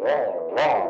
roar, roar.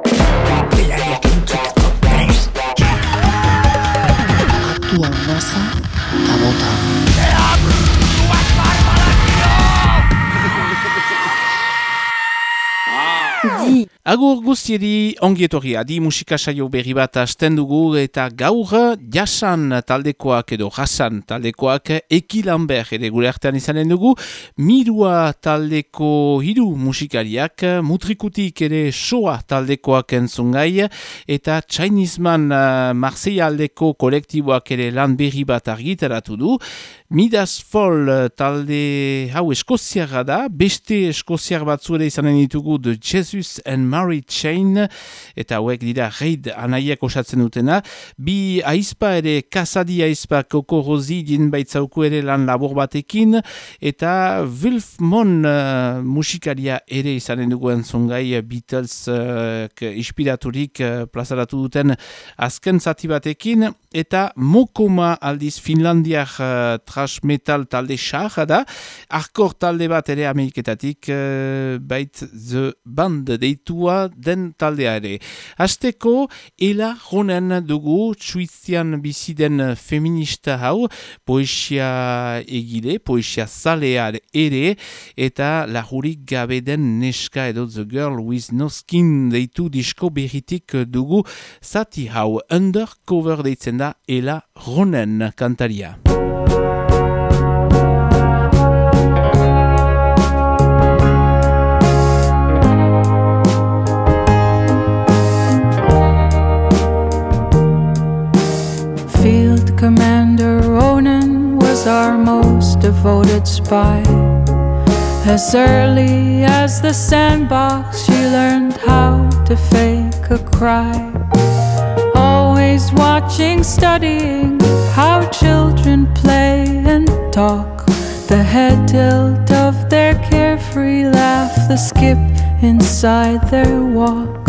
Agur guztiedi ongi etorri adi musika saio berri bat hasten dugu eta gaur jasan taldekoak edo jasan taldekoak ekilan behar ere gure artean izanen dugu. Mirua taldeko hiru musikariak mutrikutik ere soa taldekoak entzungai eta Chinese Man uh, Marseille aldeko kolektiboak ere lan berri bat argitaratu du Midas Fall talde hau eskoziarra da, beste eskoziar batzuere izanen ditugu The Jesus and Mary Chain, eta hauek dira reid anaiak osatzen dutena. Bi aizpa ere, kasadi aizpa koko rozi din baitzauku ere lan labor batekin, eta Wilf Mon uh, musikaria ere izanen dugu entzungai Beatles uh, inspiraturik uh, plazaratu duten azken zati batekin, eta Mokoma aldiz Finlandiak uh, thrash metal talde xarra da, arkor talde bat ere ameriketatik, uh, bait the band deitua den taldea ere. Azteko, ela ronen dugu, txuizian biziden feminista hau, poesia egile, poesia zalear ere, eta lahurik gabe den neska edo the girl with no skin deitu disko berritik dugu, zati hau undercover deitzen da, ela ronen kantaria. Commander Ronan was our most devoted spy. As early as the sandbox, she learned how to fake a cry. Always watching, studying how children play and talk. The head tilt of their carefree laugh, the skip inside their walk.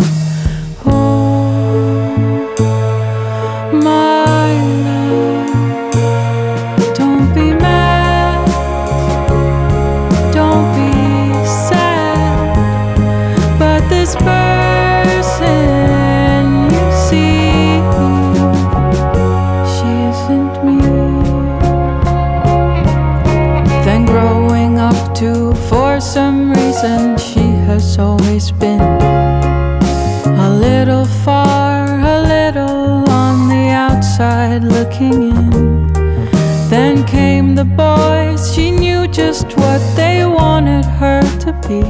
The boys, she knew just what they wanted her to be.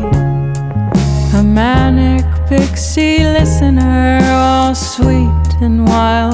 A manic pixie listener, all sweet and wild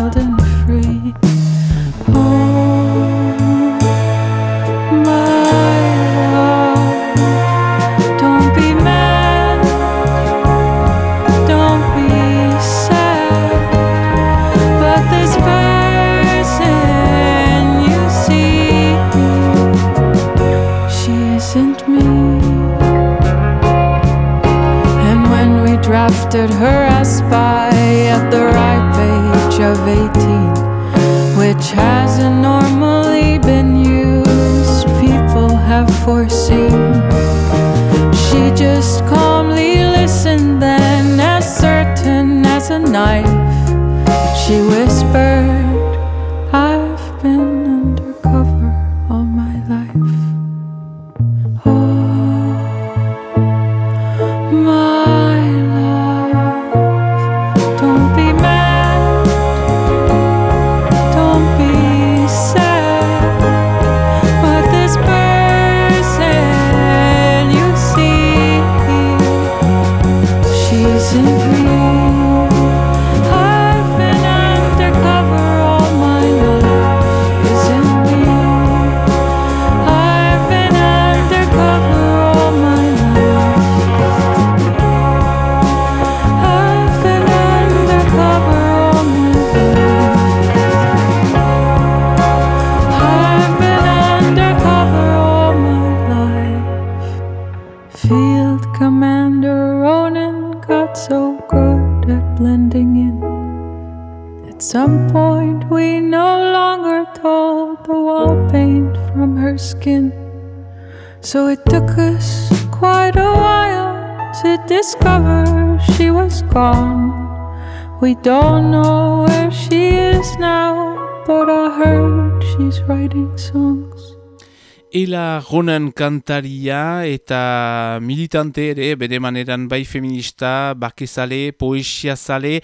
Ronan kantaria eta militante ere, bere maneran bai feminista, bakezale, poesiazale,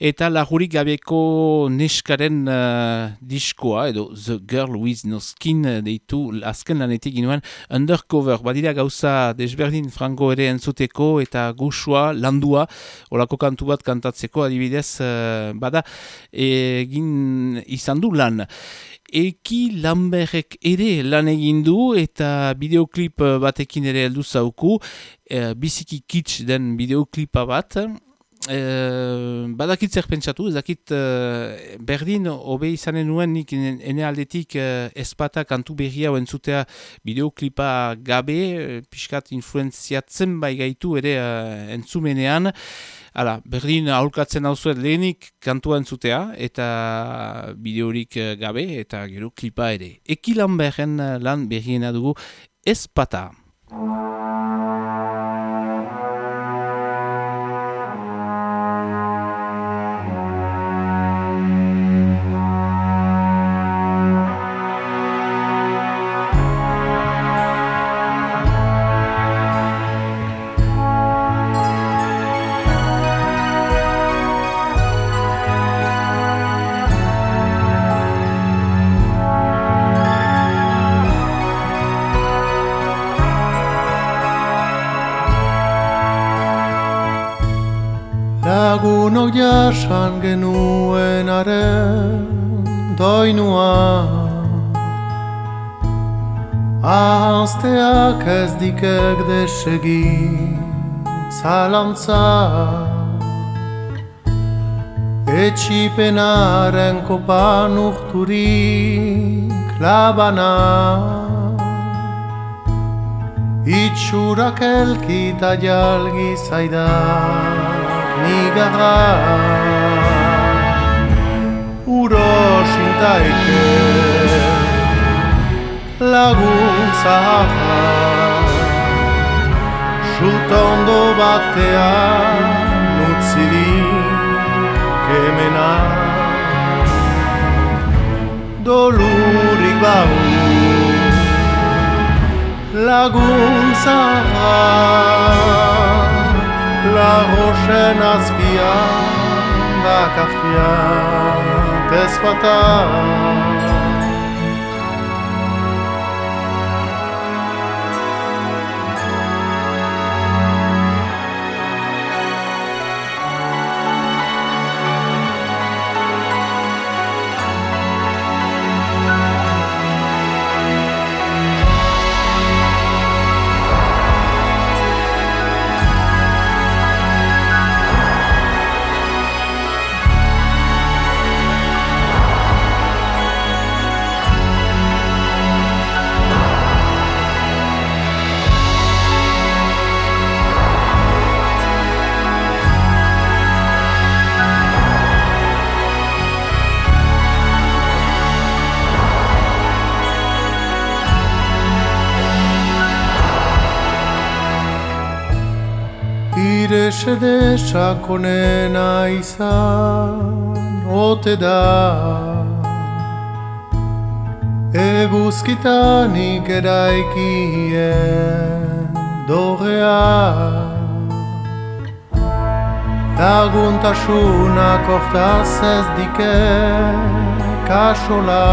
eta lagurik gabeko neskaren uh, diskoa, edo The Girl with No Skin deitu azken lanetik ginoen Undercover, badira gauza desberdin frango ere entzuteko eta gusua, landua, olako kantu bat kantatzeko adibidez, uh, bada, egin izan du lan. Eki Lamberrek ere lan egin du eta bideoklip eh, batekin ere heldu zauku, e, biziki kits den bideoklipa bat. E, badakit zer pentsatu, ezakit e, berdin hobe izanen nuen nik ene aldetik e, espata kantu berria hoen zutea bideoklipa gabe, pixkat influenziatzen bai gaitu ere e, entzumenean. Hala, berdin aurkatzen hau zuen lehenik kantua entzutea eta bideorik eh, gabe eta gero klipa ere. Eki lan behen lan behiena dugu ez pata. Desegi zalantza Etxipenaren kopan urturik labana Itxurak elkita jalgi zaidan nigarra Uros intaike lagun zaharra Jutondo batean nutzirik kemena Dolurik bau lagun zaharra La roche nazkia da kafia tespata Ire sede sakonena izan ote da Eguzkitanik eraikien dorrea Laguntasunak oftaz ez dike kasola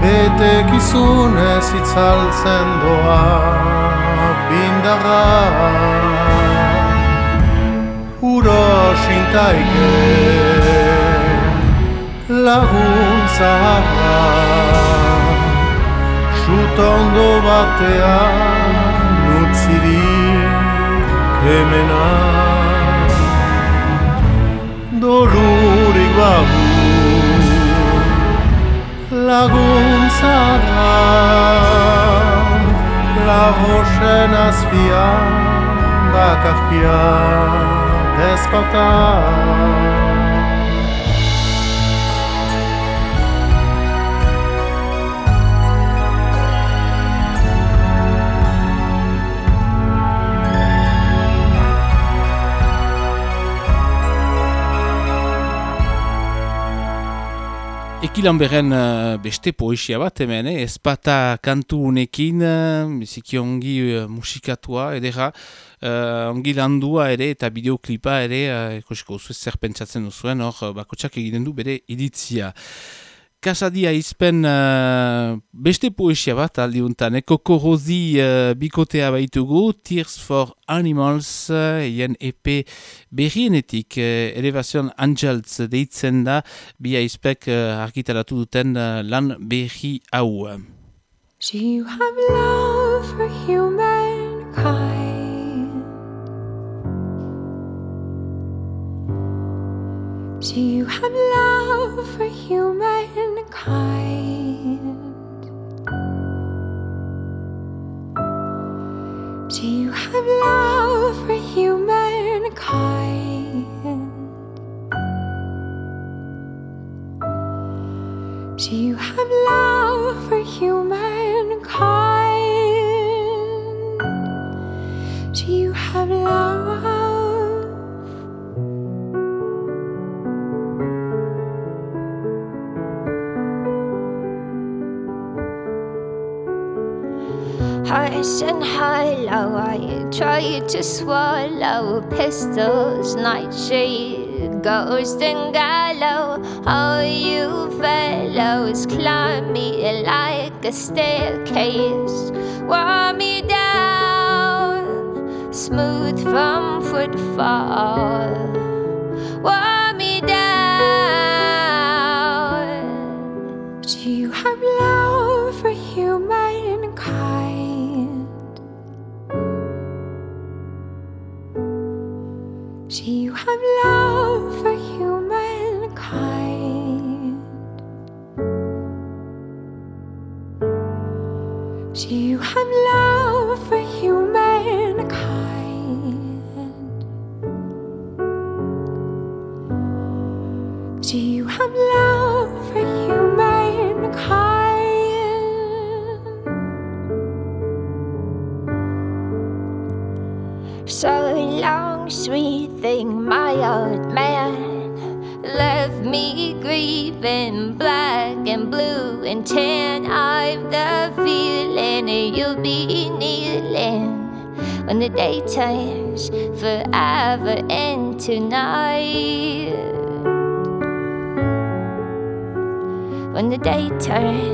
Betekizunez itzaltzen doa bindara Uros intaike laguntza Sutondo batean nutzirik kemena Dolurik babu laguntza La roche azpian da kafia despota Ekilan beren uh, beste poesia bat hemen, eh? ezpata kantu unekin, uh, biziki ongi uh, musikatua, edera, uh, ongi landua ere eta bideoklipa ere, uh, ekosiko zer pentsatzen duzuen, hor bakotsak egiten du bere iritzia. Kasadia izpen uh, beste poesia bat aldiuntan, eko eh? korozi uh, bikotea baitugu, Tears for Animals, uh, eien epe berrienetik, uh, Elevation Angels deitzen da, bi aizpek uh, argitaratu duten uh, lan berri hau. Do you have love for humankind? Do you have love for humankind? Do you have love for humankind? Do you have love for humankind? Do you have love? Highs and hollow, I try to swallow pistols, nightshade, ghost and gallow. All you fellows climb me like a staircase, wear me down, smooth from footfall. The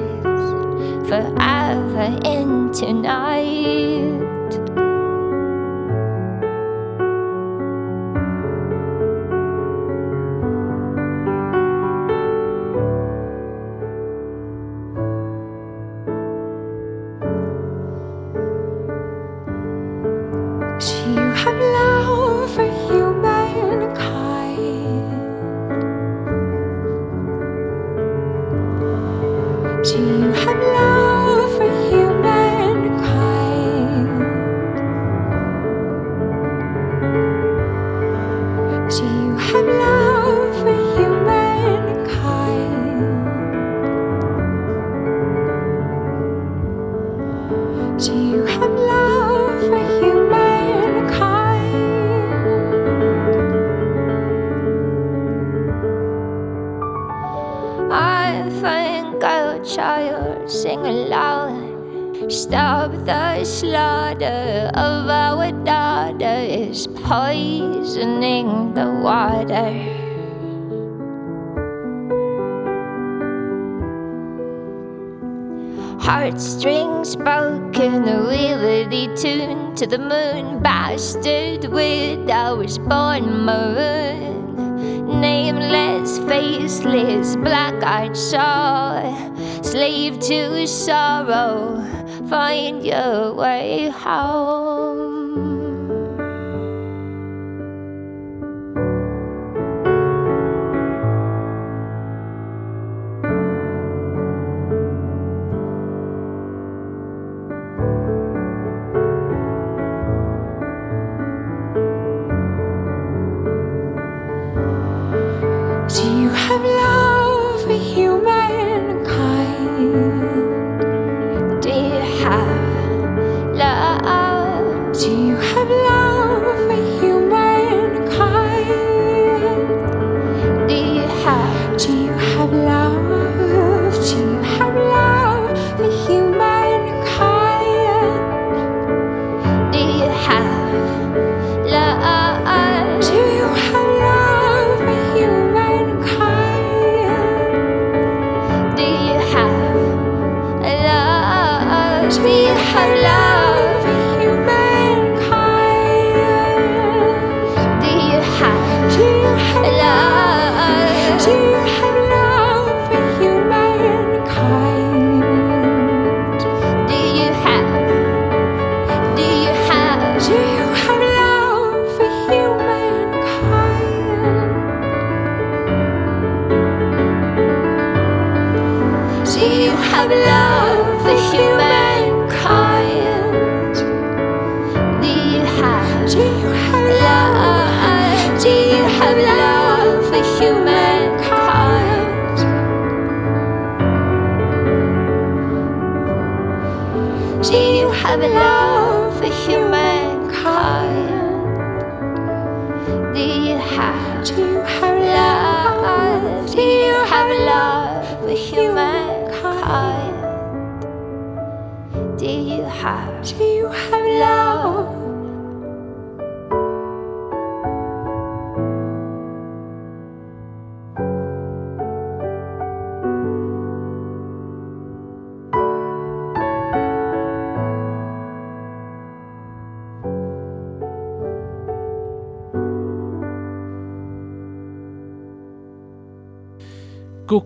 how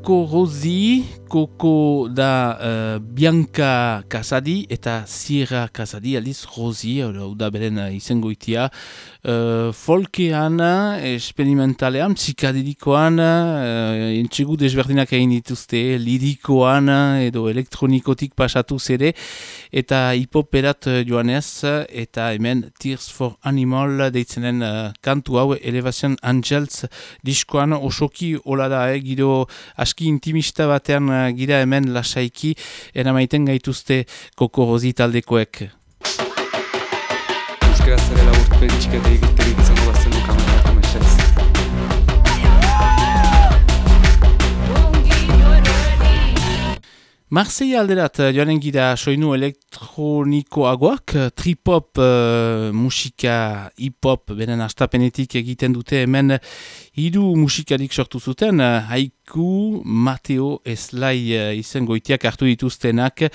Coco Rosi, Coco da uh, Bianca Casadi eta Sierra Casadi, aliz Rosi, hau da beren izango itia. Uh, folkean, experimentalean, psikadelikoan, uh, entxegu desberdinak egin dituzte, lirikoan edo elektronikotik pasatu zere, eta hipoperat joanez, eta hemen Tears for Animal deitzenen uh, kantu hau, Elevation Angels diskoan, osoki hola da, eh, giro aski intimista batean gira hemen lasaiki eramaiten gaituzte kokorozi taldekoek. Euskara zarela urtpen txikate egiterik izango bazen du kamerako mesez. Marseille alderat joanen gira soinu elektronikoagoak, tripop uh, musika hip-hop benen astapenetik egiten dute hemen hiru musikarik sortu zuten, haik Iku, Mateo, Eslai uh, izen goitiak hartu dituztenak,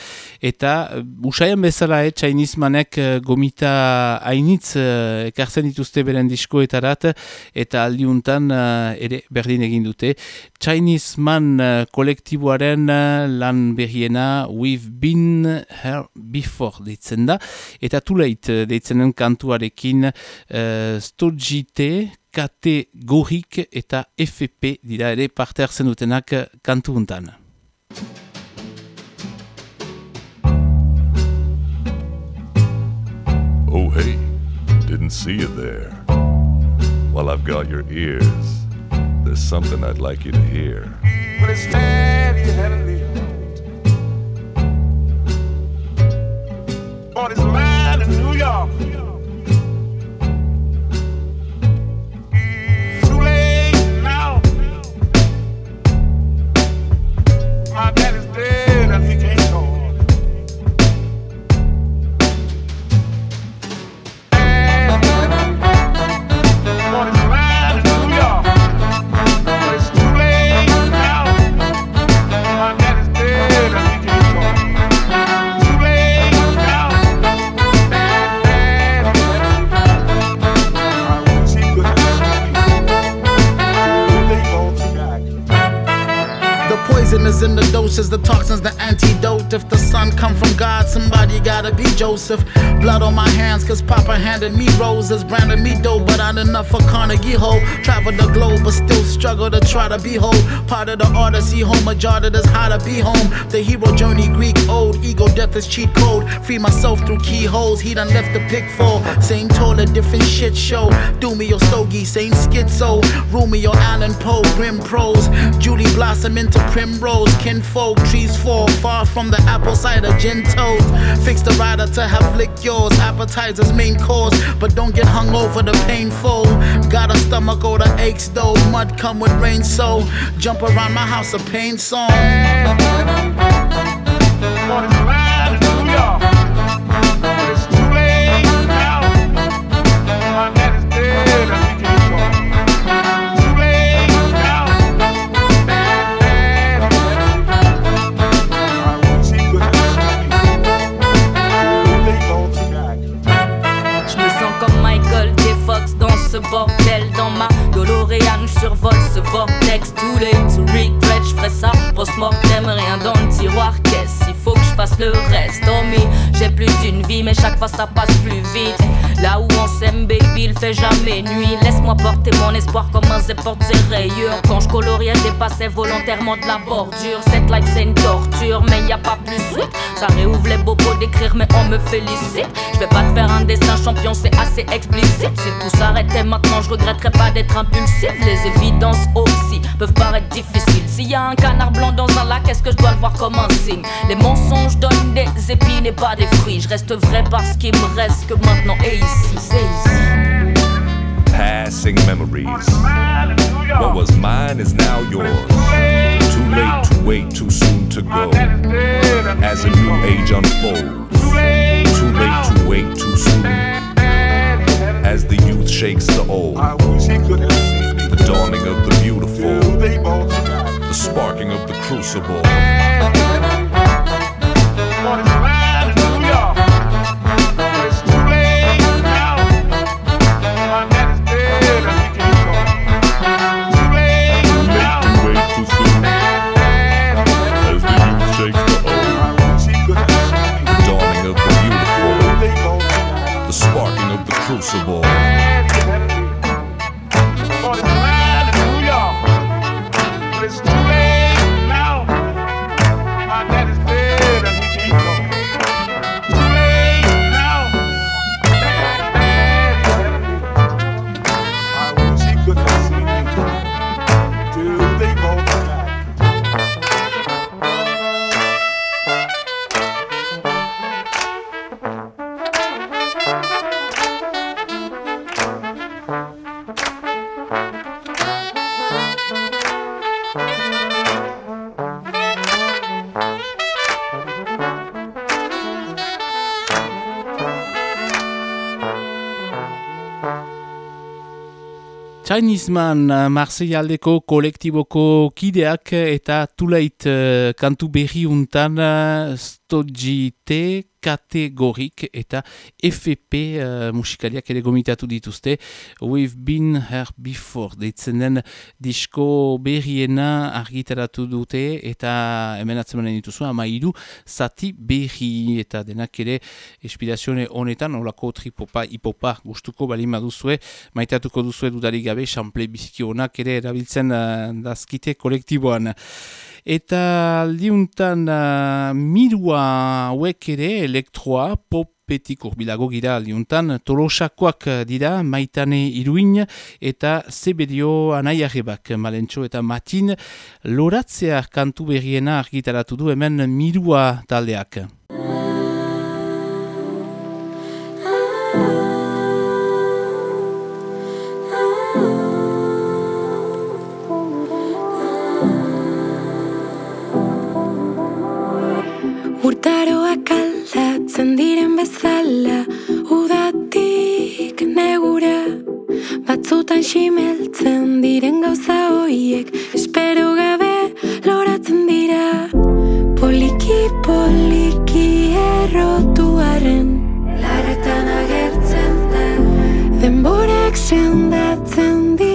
eta uh, usaian bezala eh, Chinese manek gomita hainitz uh, ekartzen dituzte beren diskoetarat, eta aldiuntan ere berdin egin dute. Chinese man kolektiboaren lan berriena We've Been Here Before deitzen da, eta Late deitzenen kantuarekin uh, Stojite, KT Gorik eta FP dira ere parte hartzen dutenak kantu untan. Oh hey, didn't see you there. While I've got your ears, there's something I'd like you to hear. But it's steady heavenly On his mind in New York. Enough for Carnegie Hole. Traveled the globe, but still struggle to try to be whole. Part of the odyssey, home majority is how to be home. The hero journey, Greek old, ego death is cheat code. Free myself through keyholes, he done left the for. Same toilet, different shit show. Do me your stogie, same schizo. Rumi or Poe, grim prose. Julie blossom into primrose. Kinfolk, trees fall far from the apple cider gin toast. Fix the rider to have lick yours. Appetizers, main course, but don't get hung over the painful. Got a stomach or the aches though. Mud come with rain, so jump around my house a pain song. Le reste. Oh mais j'ai plus d'une vie mais chaque fois ça passe plus vite. Là où on s'aime baby, il fait jamais nuit. Laisse-moi porter mon espoir comme un zé porte ses rayures. Quand je coloriais, dépassais volontairement de la bordure. Cette life c'est une torture mais y a pas plus sweet. Ça réouvre les bobos d'écrire mais on me félicite. Je vais pas te faire un dessin champion c'est assez explicite. Si tout s'arrêtait maintenant je regretterais pas d'être impulsif. Les évidences aussi peuvent paraître difficiles. S'il y a un canard blanc dans un lac est-ce que je dois le voir comme un signe? Les mensonges donnent des épines et pas des fruits Je reste vrai parce qu'il me reste que maintenant et ici C'est ici Passing memories. What was mine is now yours. Too way too soon to go. daddy's dead. and As a new age unfolds, Too late too late now. to wait too soon. Daddy, daddy. As the youth shakes the old, I wish he could have seen the dawning of the beautiful, Till they both died. the sparking of the crucible. Chinese Man, eh, Marseillaldeko kolektiboko kideak eta tuleit uh, kantu berri untan stodjite kategorik eta FP uh, musikaliak ere gomitatu dituzte. We've been here before, deitzen den disko berriena argitaratu dute eta hemen atzemanen dituzu ama hiru zati berri eta denak ere inspirazione honetan olako tripopa, hipopa gustuko balima duzue, maitatuko duzue dudarik gabe, xample biziki honak ere erabiltzen uh, dazkite kolektiboan. Eta aldiuntan uh, mirua hauek ere elektroa, pop petik urbilago gira aldiuntan, tolosakoak dira, maitane iruin eta zebedio anaiarrebak, malentxo eta matin, loratzea kantu berriena argitaratu du hemen mirua taldeak. Bezala Udatik negura Batzutan simeltzen diren gauza hoiek Espero gabe loratzen dira. Poliki poliki errotuaren Larretan agertzen da Denborak sendatzen ditu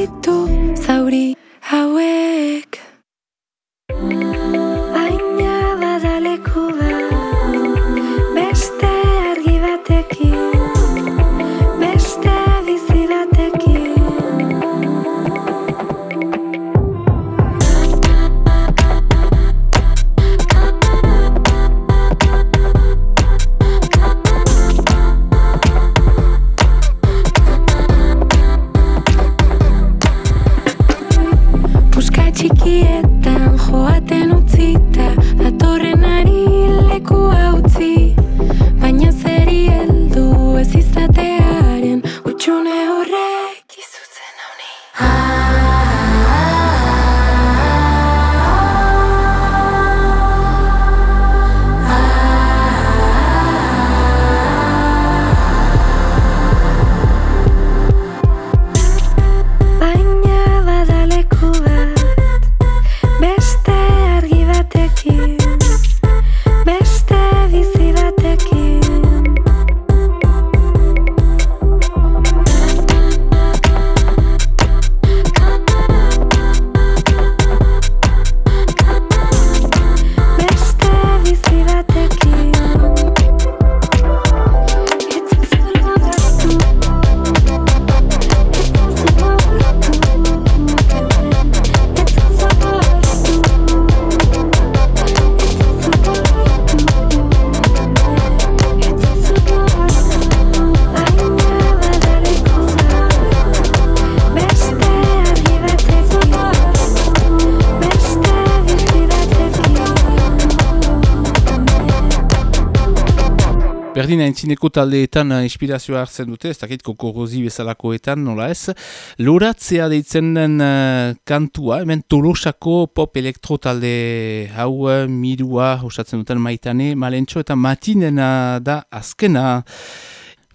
aintzineko taldeetan uh, inspirazioa hartzen dute, ez dakit kokorozi bezalakoetan, nola ez. Loratzea deitzen den uh, kantua, hemen tolosako pop elektro talde hau uh, mirua osatzen duten maitane, malentxo eta matinena da azkena.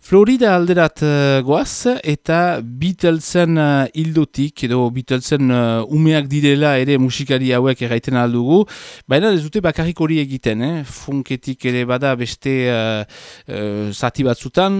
Florida alderat uh, goaz eta Beatlesen uh, ildotik edo Beatlesen uh, umeak direla ere musikari hauek erraiten aldugu. Baina ez dute bakarrik hori egiten, eh? funketik ere bada beste uh, uh, zati batzutan.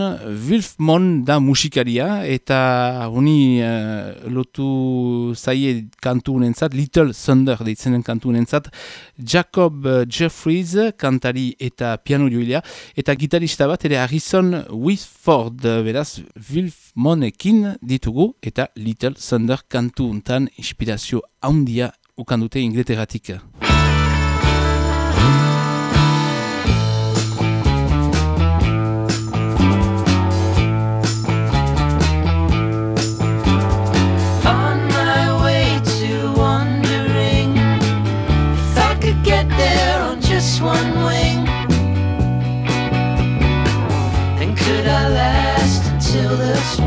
Wilfmon da musikaria eta honi uh, lotu zaie kantu unentzat, Little Thunder deitzenen kantu unentzat, Jacob Jeffries kantari eta piano joilea eta gitarista bat ere Harrison With Ford, beraz, Wilf Monekin ditugu eta Little Thunder kantu untan inspirazio haundia ukandute ingleteratik. On my this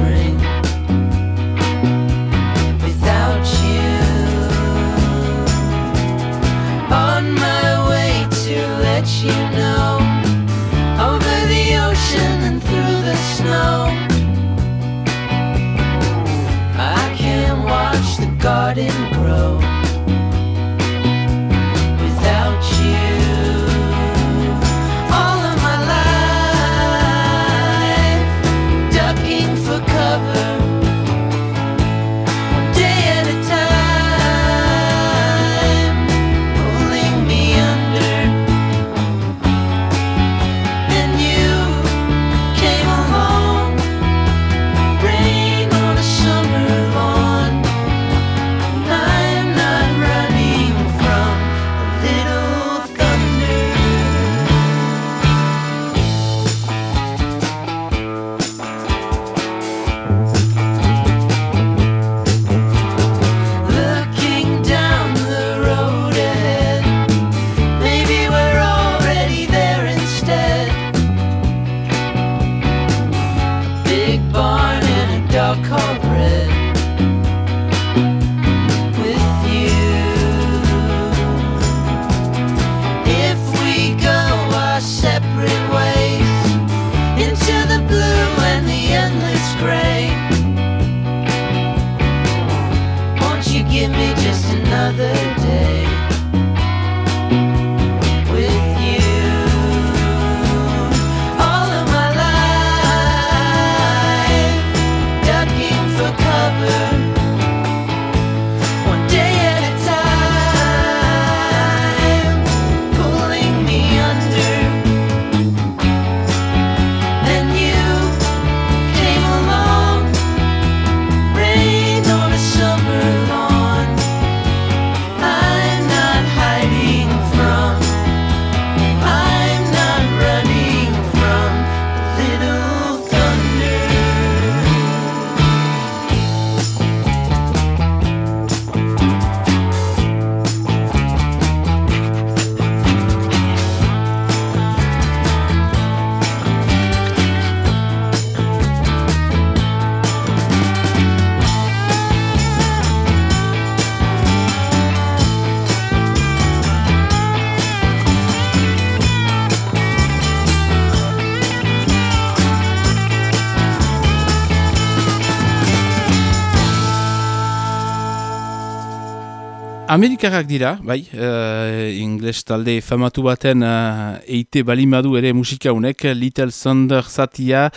Amerikarrak dira, bai, uh, ingles talde famatu baten uh, eite balimadu ere musika honek, Little Thunder zatia,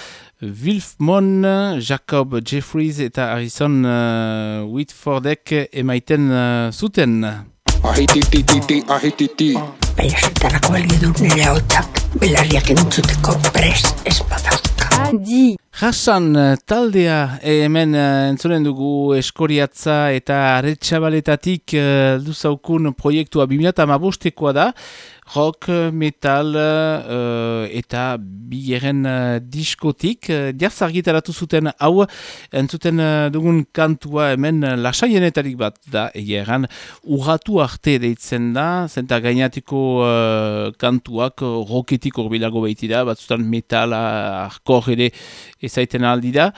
Wilfmon, Jacob Jeffries eta Harrison uh, Whitfordek emaiten uh, zuten. Ahititititi, ahititi. Baiasetarako helgi dut nire hautak, belarriak entzuteko prest ez badauka. Adi! Jasan eh, taldea eh, hemen eh, entzunen dugu eskoriatza eta aretsabaletatik duzaukun proiektua 2008koa da rock, metal uh, eta bigeren uh, diskotik. Uh, Diaz argitaratu zuten hau, entzuten uh, dugun kantua hemen lasayenetarik bat da, egeran, urratu arte deitzen da, zenta gainatiko uh, kantuak rocketik orbilago behitira, batzutan metala, arkor ere ezaiten aldi da,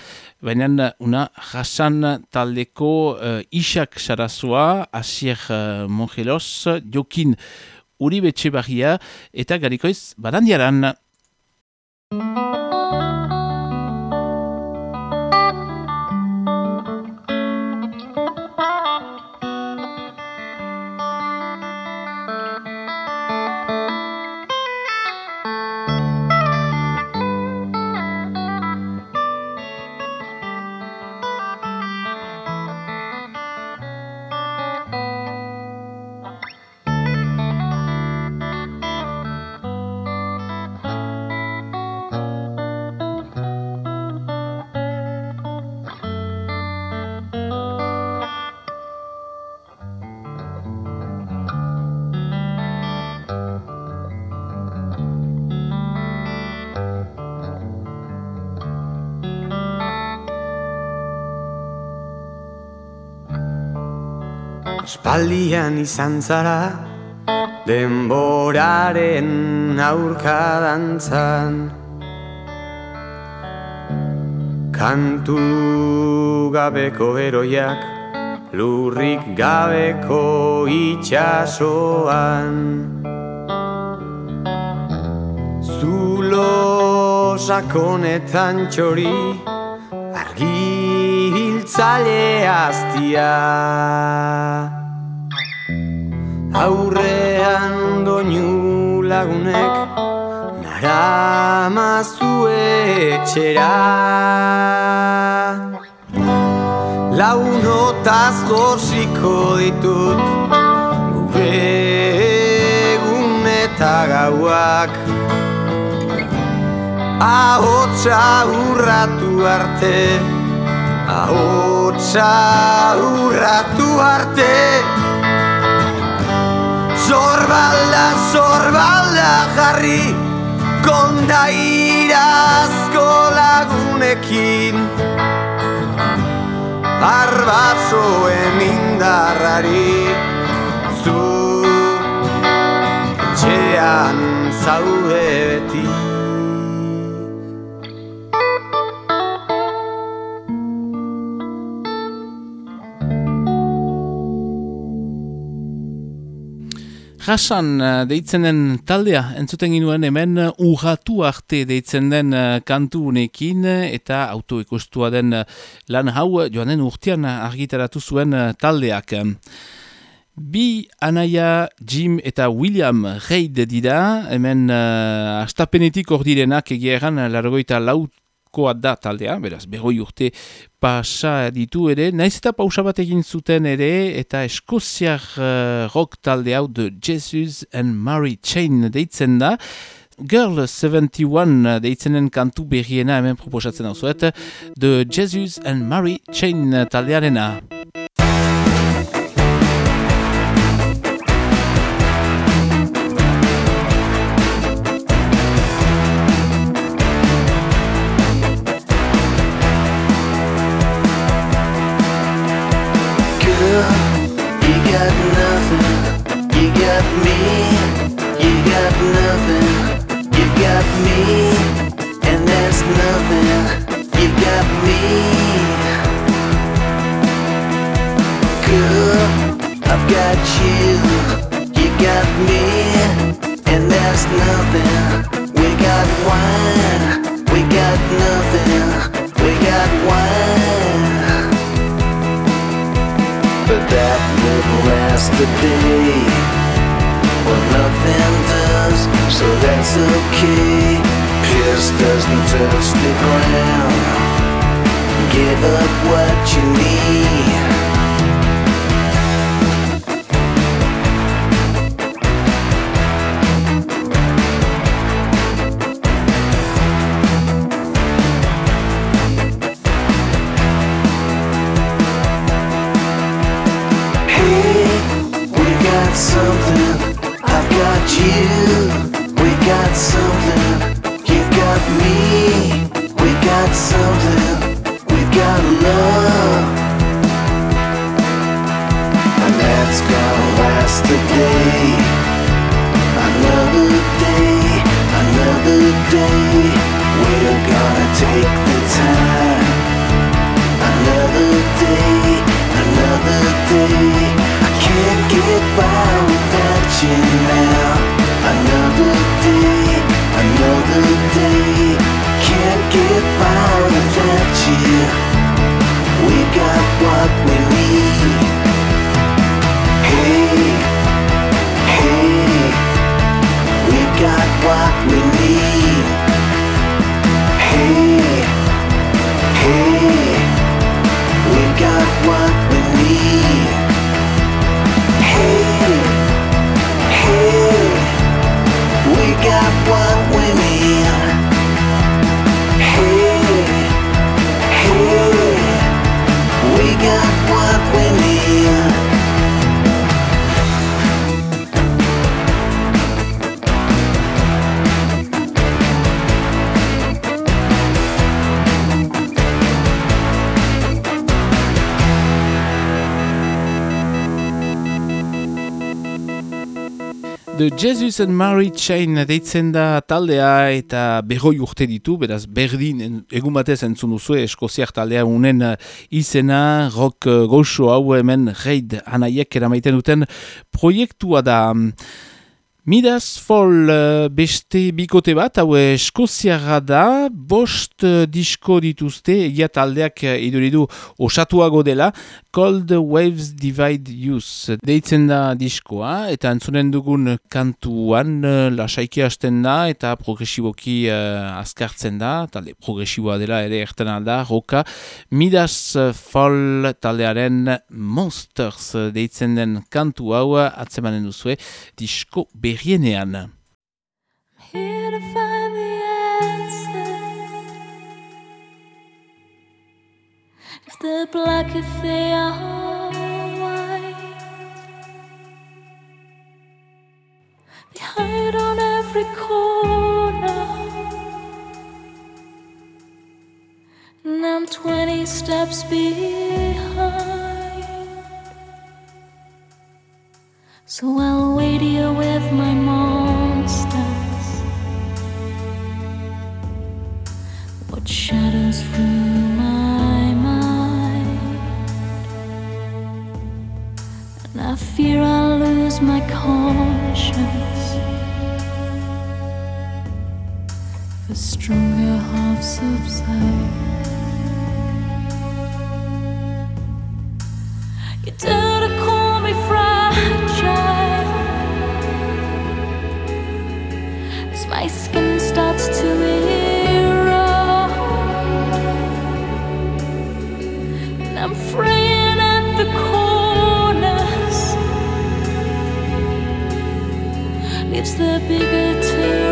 baina una jasan taldeko uh, isak sarazua, asier uh, mongelos, jokin Uribe Txebarria eta garikoiz barandiaran. Espaldian izan zara Denboraren aurka dantzan. Kantu gabeko beroiak Lurrik gabeko itxasoan Zulo sakonetan txori Argi hiltzale aztia Aurrean doinu lagunek Nara mazue etxera Launotaz josiko ditut Gure egun eta gauak. Ahotsa urratu arte Ahotsa urratu arte Zorbalda, zorbalda jarri Konda irazko lagunekin. Arbasoen indarrari Zu Txean zaude beti Jasan uh, deitzen den taldea, entzuten ginuen hemen uh, urratu arte deitzen den uh, kantu unekin eta autoekustua den lan hau joan den urtean argitaratu zuen taldeak. Bi anaia Jim eta William Reid dira, hemen uh, astapenetik ordirenak egeran largoita laut koa da taldea, beraz, berroi urte pasa ditu ere, naiz eta pausa bat egin zuten ere, eta eskoziar uh, rock talde hau de Jesus and Mary Chain deitzen da, Girl 71 deitzenen kantu berriena hemen proposatzen hau zuet, de Jesus and Mary Chain taldearena. you got nothing. You got me, you got nothing. You got me, and that's nothing. You got me. Good, I've got you. You got me, and that's nothing. We got wine, we got nothing. We got wine. yesterday. Well, nothing does, so that's okay. Pierce doesn't touch the ground. Give up what you need. The Jesus and Mary Chain deitzen da taldea eta berroi urte ditu, beraz berdin egun batez entzun duzu eskoziak taldea unen eh, izena rock eh, goxo hau hemen reid anaiek eramaiten duten proiektua da. Midas Fall eh, beste bikote bat, hau eskoziarra da, bost eh, disko dituzte, egia taldeak eh, iduridu osatuago dela, Cold Waves Divide Use. Deitzen da diskoa, eta entzunen dugun kantuan eh, lasaiki hasten da, eta progresiboki eh, azkartzen da, talde progresiboa dela ere erten alda, roka. Midas Fall taldearen Monsters deitzen den kantu hau, atzemanen duzue, disko berrienean. The black, if they are white, they hide on every corner. And I'm 20 steps behind. So I'll wait here with my monsters. What shadows through my mind? And I fear I'll lose my conscience. The stronger half subside. You dare my skin starts to erode, and I'm fraying at the corners. Leaves the bigger to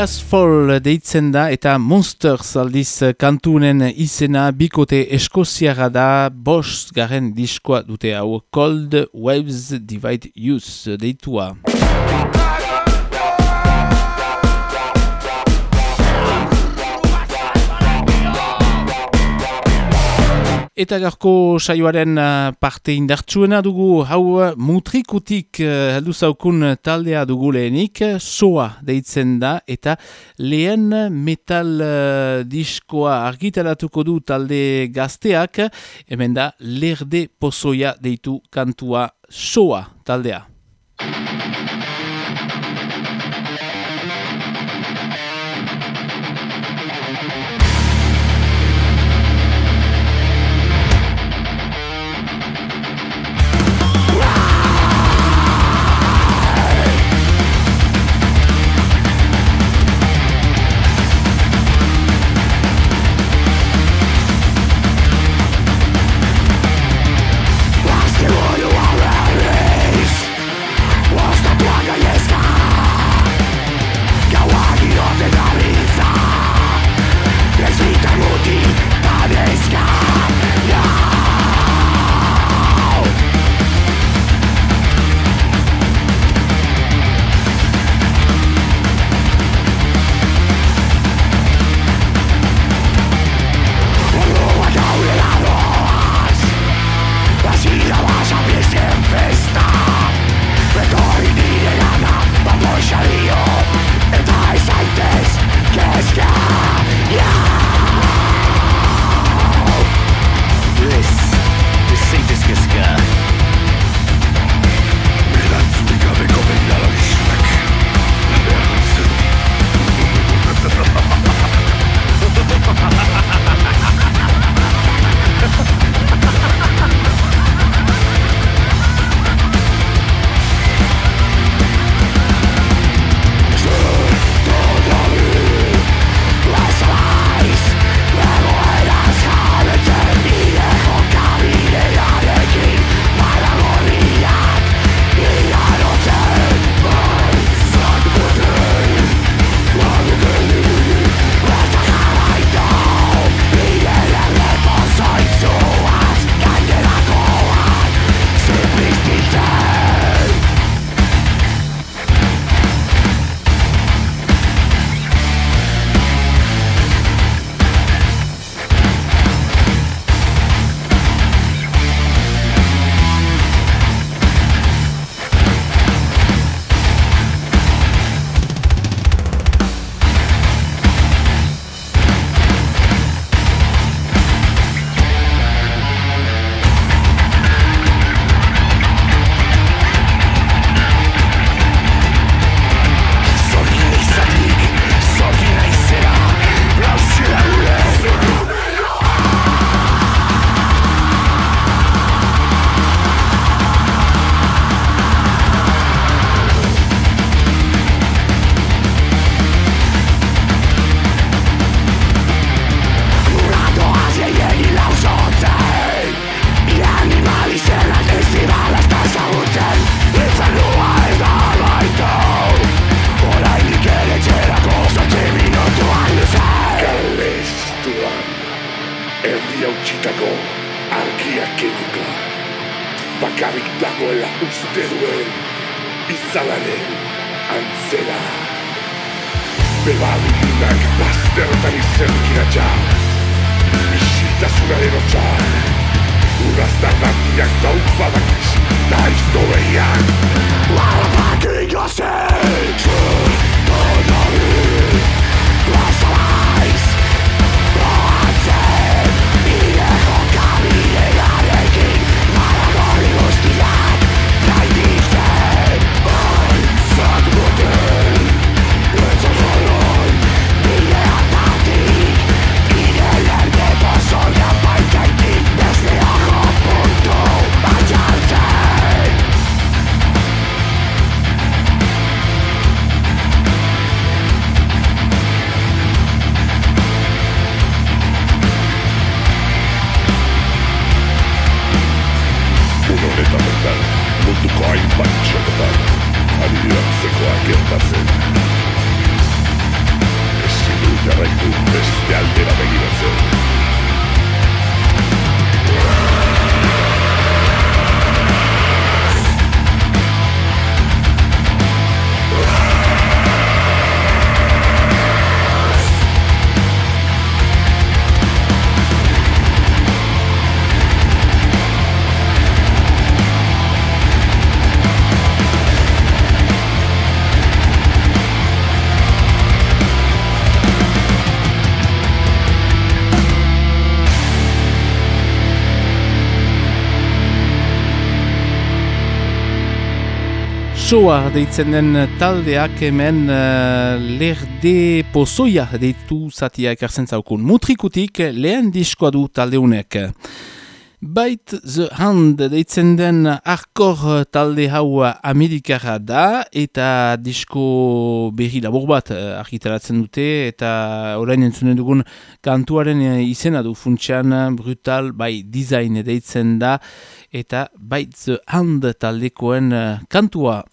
Midas Fall deitzen da eta Monsters aldiz kantunen izena bikote eskoziara da bost garen diskoa dute hau Cold Waves Divide Use deitua. Eta garko saioaren uh, parte indartsuena dugu hau uh, mutrikutik uh, heldu zaukun taldea dugu lehenik, soa deitzen da eta lehen metal diskoa argitaratuko du talde gazteak, hemen da lerde pozoia deitu kantua soa taldea. Soa deitzen den taldeak hemen uh, lerde pozoia deitu zatia ekartzen zaukun. Mutrikutik lehen diskoa du taldeunek. Bite the Hand deitzen den arkor talde hau amerikara da eta disko berri labur bat uh, argitaratzen dute eta orain entzunen dugun kantuaren uh, izena du funtsian brutal bai design deitzen da eta Bite the Hand taldekoen kantua.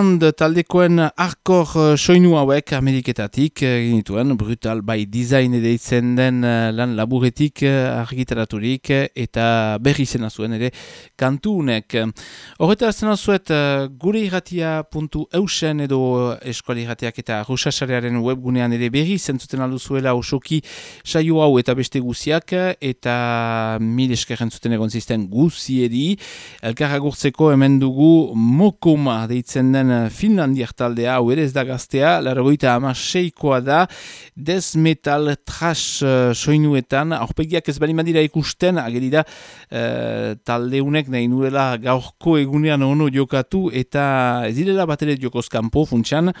Hand taldekoen arkor uh, soinu hauek Ameriketatik genituen brutal by design edeitzen den uh, lan laburetik uh, argitaraturik eta berri zena zuen ere kantuunek. Horreta zena zuet gure irratia.eusen edo eskuali irratiak eta rusasarearen webgunean ere berri zentzuten aldu zuela osoki saio hau eta beste guziak eta mil eskerren zuten egon zisten guziedi. Elkarra gurtzeko hemen dugu mokoma deitzen den eh, Finlandiak taldea, hau ere ez da gaztea, largoita ama seikoa da, des metal trash uh, soinuetan, aurpegiak ez bali madira ikusten, ageri da uh, taldeunek nahi nuela gaurko egunean ono jokatu, eta ez direla bat ere jokozkampo funtsan,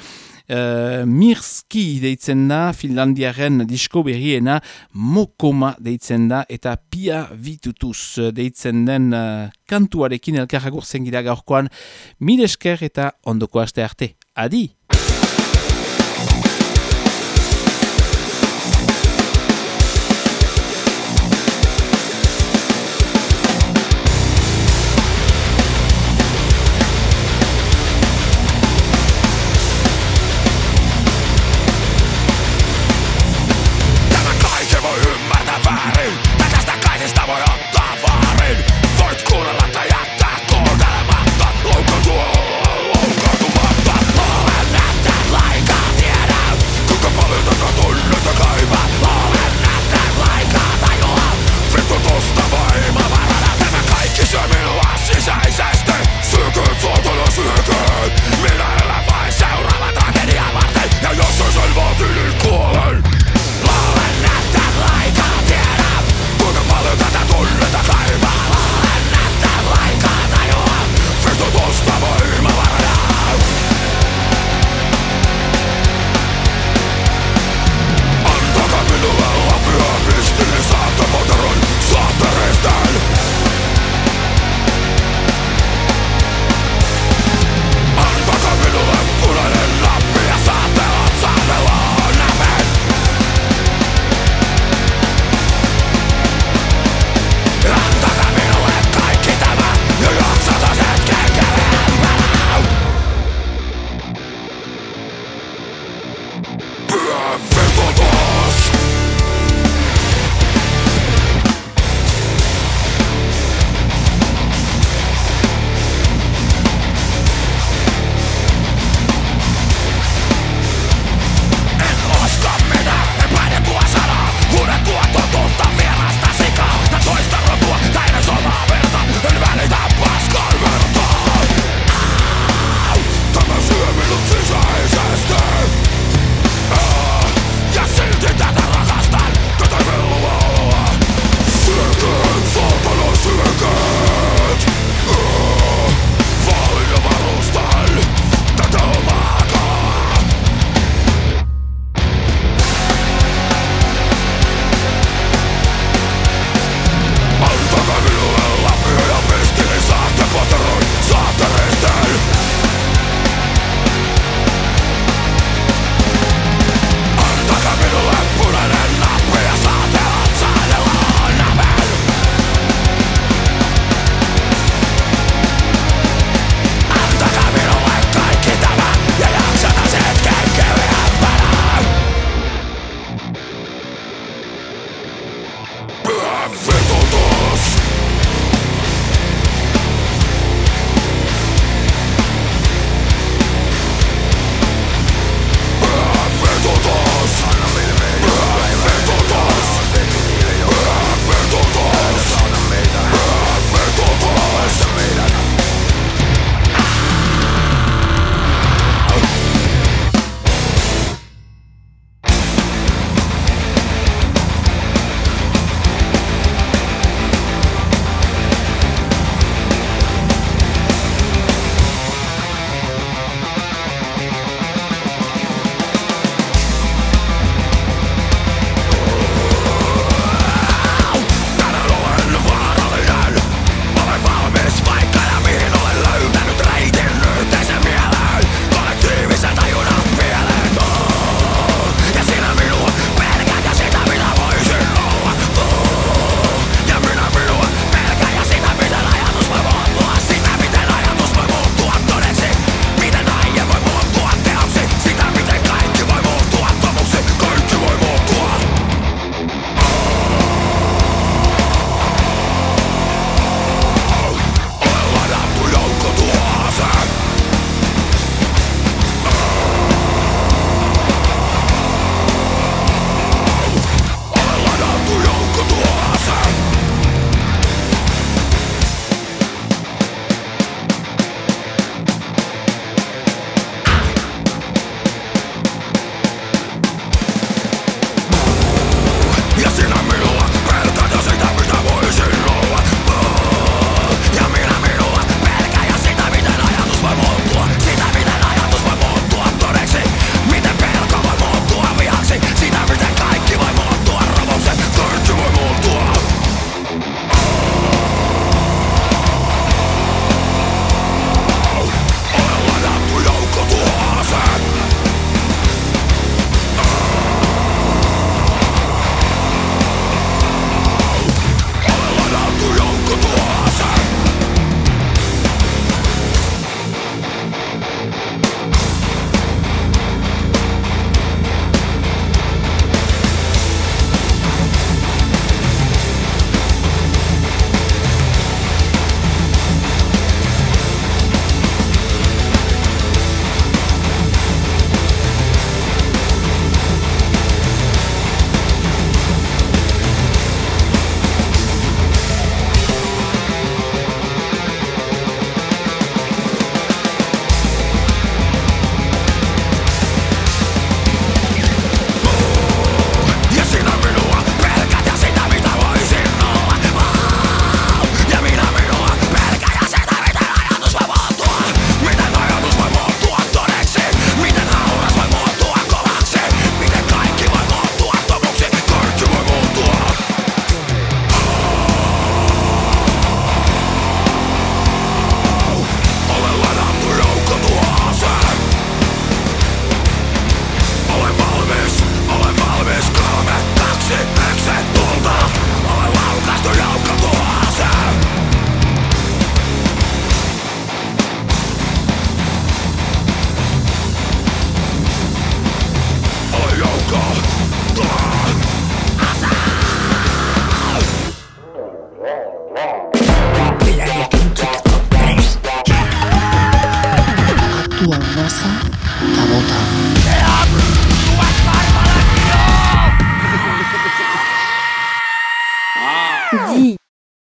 Uh, Mirski deitzen da, Finlandiaren disko berriena, Mokoma deitzen da, eta Pia Vitutuz deitzen den uh, kantuarekin elkarragur zengira gaurkoan, mil esker eta ondoko aste arte. Adi!